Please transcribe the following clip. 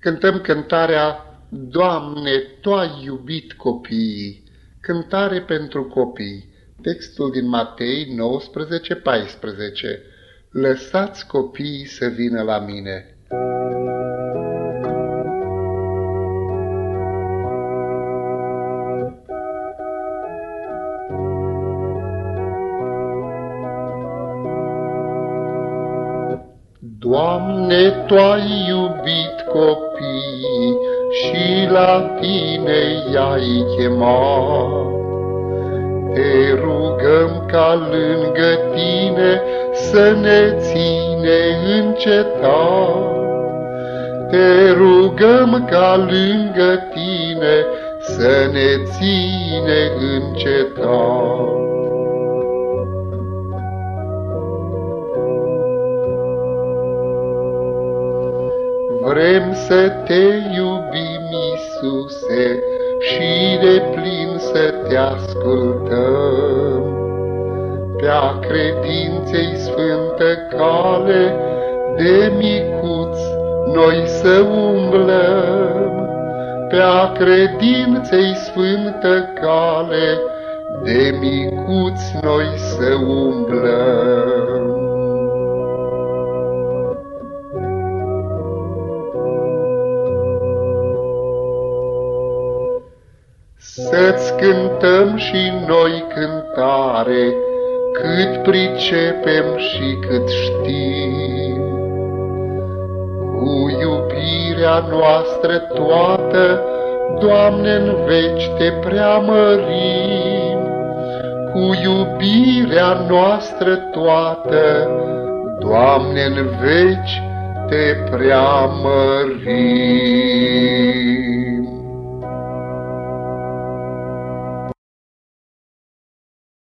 Cântăm cântarea Doamne, Tu ai iubit copiii, cântare pentru copii, textul din Matei 19:14. Lăsați copiii să vină la mine. Doamne, Tu ai iubit copiii și la Tine i-ai chemat. Te rugăm ca lângă Tine să ne ține încetat. Te rugăm ca lângă Tine să ne ține încetat. Vrem să te iubim, Iisuse, și de plin să te ascultăm. Pe-a credinței sfântă cale, de micuț noi să umblăm. Pe-a credinței sfântă cale, de micuț noi să umblăm. Să-ți cântăm și noi cântare, cât pricepem și cât știm. Cu iubirea noastră toată, Doamne, în veci te preamărim. Cu iubirea noastră toată, Doamne, în veci te preamărim.